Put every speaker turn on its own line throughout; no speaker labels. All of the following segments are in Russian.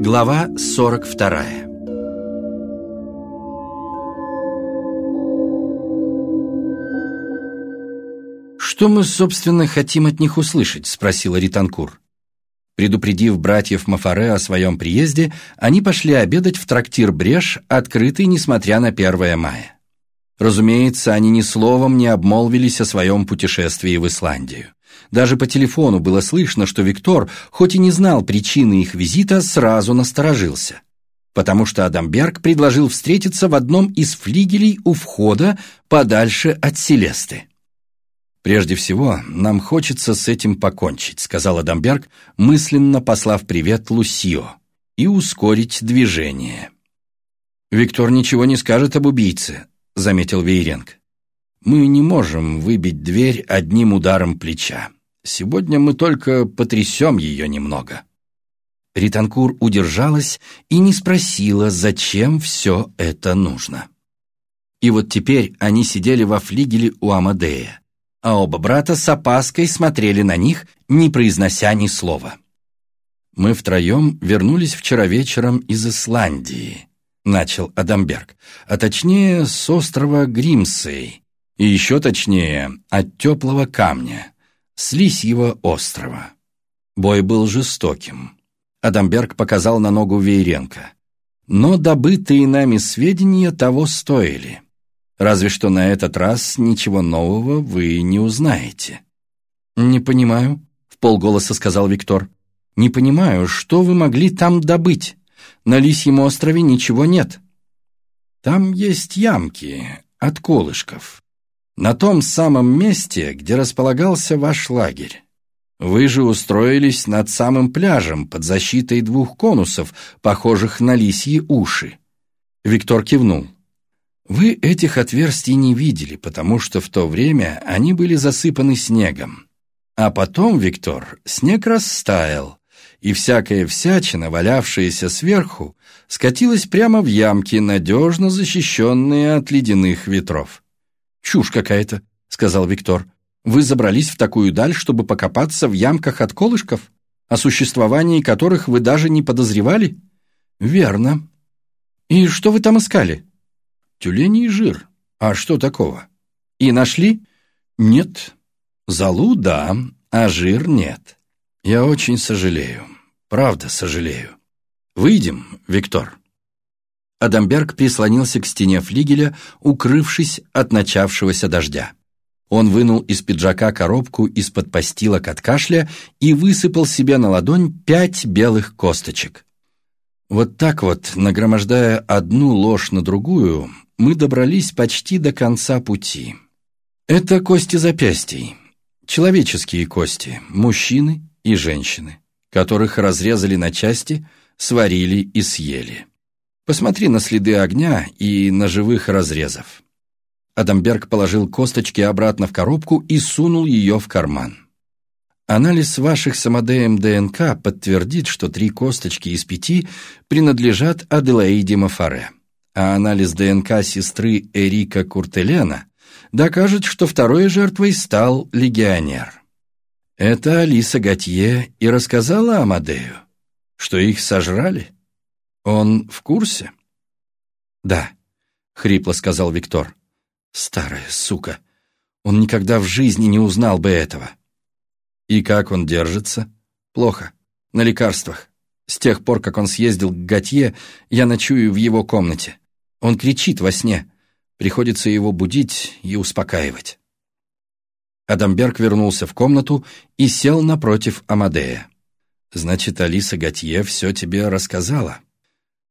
Глава 42 «Что мы, собственно, хотим от них услышать?» – спросила Ританкур. Предупредив братьев Мафаре о своем приезде, они пошли обедать в трактир Бреш, открытый, несмотря на 1 мая. Разумеется, они ни словом не обмолвились о своем путешествии в Исландию. Даже по телефону было слышно, что Виктор, хоть и не знал причины их визита, сразу насторожился. Потому что Адамберг предложил встретиться в одном из флигелей у входа подальше от Селесты. «Прежде всего, нам хочется с этим покончить», — сказал Адамберг, мысленно послав привет Лусио, «и ускорить движение». «Виктор ничего не скажет об убийце», — заметил Вейренг. «Мы не можем выбить дверь одним ударом плеча. Сегодня мы только потрясем ее немного». Ританкур удержалась и не спросила, зачем все это нужно. И вот теперь они сидели во флигеле у Амадея, а оба брата с опаской смотрели на них, не произнося ни слова. «Мы втроем вернулись вчера вечером из Исландии», — начал Адамберг, а точнее с острова Гримсей, и еще точнее от теплого камня, с Лисьего острова. Бой был жестоким. Адамберг показал на ногу Вейренко. Но добытые нами сведения того стоили. Разве что на этот раз ничего нового вы не узнаете. «Не понимаю», — в полголоса сказал Виктор. «Не понимаю, что вы могли там добыть? На Лисьем острове ничего нет». «Там есть ямки от колышков. На том самом месте, где располагался ваш лагерь. Вы же устроились над самым пляжем под защитой двух конусов, похожих на лисьи уши». Виктор кивнул. Вы этих отверстий не видели, потому что в то время они были засыпаны снегом. А потом, Виктор, снег растаял, и всякая всячина, валявшаяся сверху, скатилась прямо в ямки, надежно защищенные от ледяных ветров. «Чушь какая-то», — сказал Виктор. «Вы забрались в такую даль, чтобы покопаться в ямках от колышков, о существовании которых вы даже не подозревали?» «Верно. И что вы там искали?» Тюленей жир. А что такого? И нашли? Нет. Залу – да, а жир – нет. Я очень сожалею. Правда сожалею. Выйдем, Виктор. Адамберг прислонился к стене флигеля, укрывшись от начавшегося дождя. Он вынул из пиджака коробку из-под постилок от кашля и высыпал себе на ладонь пять белых косточек. Вот так вот, нагромождая одну ложь на другую, мы добрались почти до конца пути. Это кости запястий, человеческие кости, мужчины и женщины, которых разрезали на части, сварили и съели. Посмотри на следы огня и на живых разрезов. Адамберг положил косточки обратно в коробку и сунул ее в карман. Анализ ваших самодеем ДНК подтвердит, что три косточки из пяти принадлежат Аделаиде Мафаре а анализ ДНК сестры Эрика Куртелена докажет, что второй жертвой стал легионер. Это Алиса Готье и рассказала Амадею, что их сожрали. Он в курсе? Да, хрипло сказал Виктор. Старая сука. Он никогда в жизни не узнал бы этого. И как он держится? Плохо. На лекарствах. С тех пор, как он съездил к Готье, я ночую в его комнате. Он кричит во сне. Приходится его будить и успокаивать. Адамберг вернулся в комнату и сел напротив Амадея. «Значит, Алиса Готье все тебе рассказала?»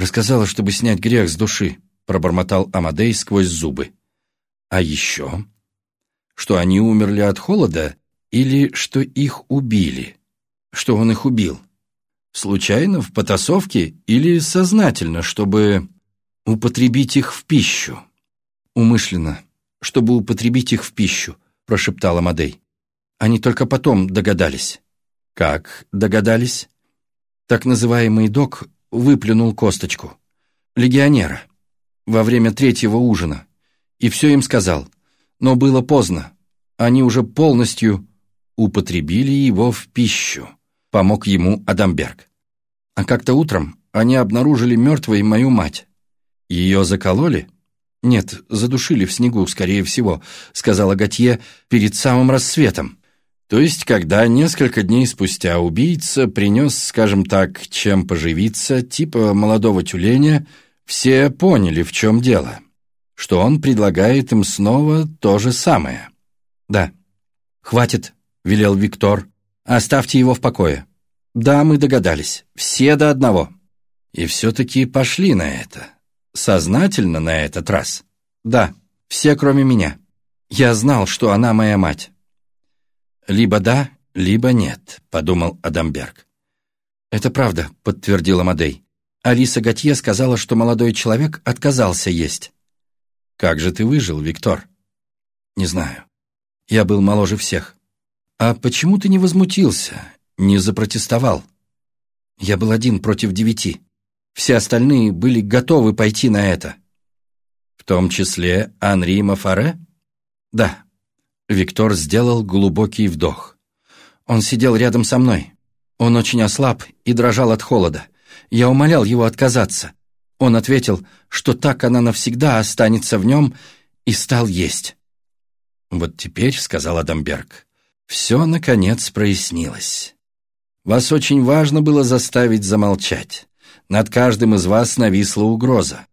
«Рассказала, чтобы снять грех с души», — пробормотал Амадей сквозь зубы. «А еще?» «Что они умерли от холода или что их убили?» «Что он их убил?» «Случайно, в потасовке или сознательно, чтобы...» употребить их в пищу. Умышленно, чтобы употребить их в пищу, прошептала Мадей. Они только потом догадались. Как догадались? Так называемый док выплюнул косточку. Легионера. Во время третьего ужина. И все им сказал. Но было поздно. Они уже полностью употребили его в пищу. Помог ему Адамберг. А как-то утром они обнаружили мертвой мою мать. Ее закололи? Нет, задушили в снегу, скорее всего, сказала Готье перед самым рассветом. То есть, когда несколько дней спустя убийца принес, скажем так, чем поживиться, типа молодого тюленя, все поняли, в чем дело. Что он предлагает им снова то же самое. Да. «Хватит», — велел Виктор. «Оставьте его в покое». «Да, мы догадались. Все до одного». И все-таки пошли на это. Сознательно на этот раз. Да, все кроме меня. Я знал, что она моя мать. «Либо да, либо нет», — подумал Адамберг. «Это правда», — подтвердила Мадей. Алиса Готье сказала, что молодой человек отказался есть. «Как же ты выжил, Виктор?» «Не знаю. Я был моложе всех». «А почему ты не возмутился, не запротестовал?» «Я был один против девяти. Все остальные были готовы пойти на это». «В том числе Анри Мафаре?» «Да». Виктор сделал глубокий вдох. Он сидел рядом со мной. Он очень ослаб и дрожал от холода. Я умолял его отказаться. Он ответил, что так она навсегда останется в нем, и стал есть. «Вот теперь», — сказал Адамберг, — «все, наконец, прояснилось. Вас очень важно было заставить замолчать. Над каждым из вас нависла угроза.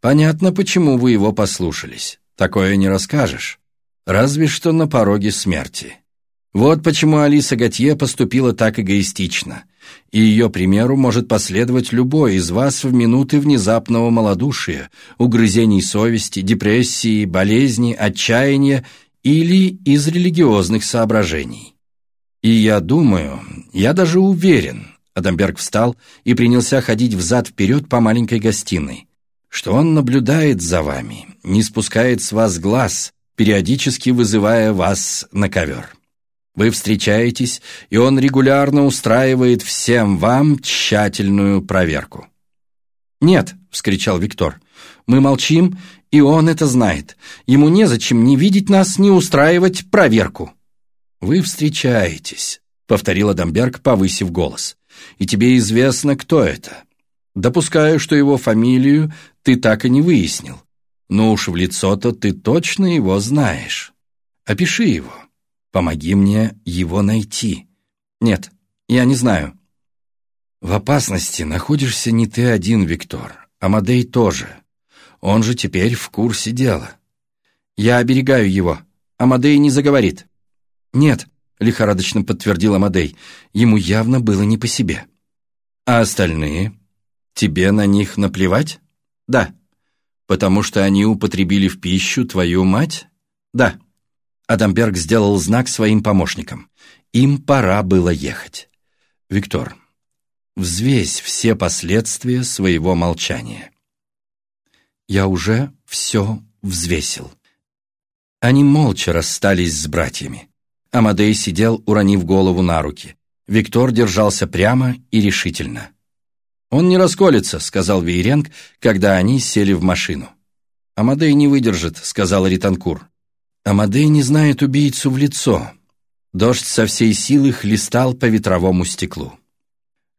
Понятно, почему вы его послушались. Такое не расскажешь разве что на пороге смерти. Вот почему Алиса Готье поступила так эгоистично, и ее примеру может последовать любой из вас в минуты внезапного малодушия, угрызений совести, депрессии, болезни, отчаяния или из религиозных соображений. И я думаю, я даже уверен, Адамберг встал и принялся ходить взад-вперед по маленькой гостиной, что он наблюдает за вами, не спускает с вас глаз, периодически вызывая вас на ковер. Вы встречаетесь, и он регулярно устраивает всем вам тщательную проверку. «Нет», — вскричал Виктор, — «мы молчим, и он это знает. Ему незачем ни видеть нас, ни устраивать проверку». «Вы встречаетесь», — повторил Адамберг, повысив голос, — «и тебе известно, кто это. Допускаю, что его фамилию ты так и не выяснил. Но уж в лицо-то ты точно его знаешь. Опиши его. Помоги мне его найти. Нет, я не знаю. В опасности находишься не ты один, Виктор. Амадей тоже. Он же теперь в курсе дела. Я оберегаю его. Амадей не заговорит. Нет, лихорадочно подтвердил Амадей. Ему явно было не по себе. А остальные? Тебе на них наплевать? Да. «Потому что они употребили в пищу твою мать?» «Да». Адамберг сделал знак своим помощникам. Им пора было ехать. «Виктор, взвесь все последствия своего молчания». «Я уже все взвесил». Они молча расстались с братьями. Амадей сидел, уронив голову на руки. Виктор держался прямо и решительно. «Он не расколется», — сказал Вейренг, когда они сели в машину. «Амадей не выдержит», — сказал Ританкур. «Амадей не знает убийцу в лицо». Дождь со всей силы хлестал по ветровому стеклу.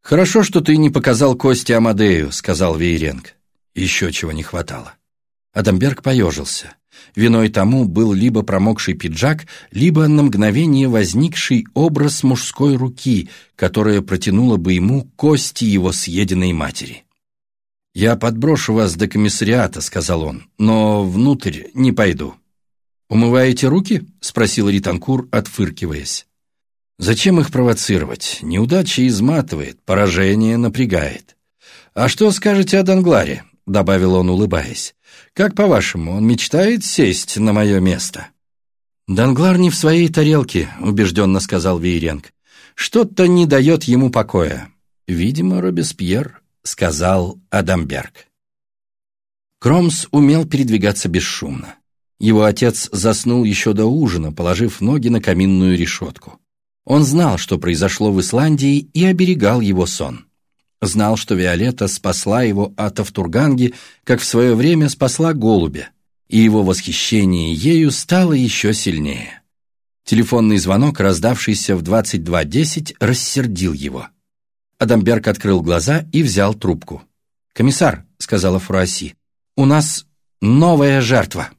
«Хорошо, что ты не показал кости Амадею», — сказал Вейренг. Еще чего не хватало. Адамберг поежился. Виной тому был либо промокший пиджак, либо на мгновение возникший образ мужской руки, которая протянула бы ему кости его съеденной матери. «Я подброшу вас до комиссариата», — сказал он, — «но внутрь не пойду». «Умываете руки?» — спросил Ританкур, отфыркиваясь. «Зачем их провоцировать? Неудача изматывает, поражение напрягает». «А что скажете о Дангларе?» — добавил он, улыбаясь. Как по-вашему, он мечтает сесть на мое место?» «Данглар не в своей тарелке», — убежденно сказал Вейренг. «Что-то не дает ему покоя». «Видимо, Робеспьер», — сказал Адамберг. Кромс умел передвигаться бесшумно. Его отец заснул еще до ужина, положив ноги на каминную решетку. Он знал, что произошло в Исландии, и оберегал его сон. Знал, что Виолетта спасла его от Автурганги, как в свое время спасла голубя, и его восхищение ею стало еще сильнее. Телефонный звонок, раздавшийся в 22.10, рассердил его. Адамберг открыл глаза и взял трубку. «Комиссар», — сказала Фруасси, — «у нас новая жертва».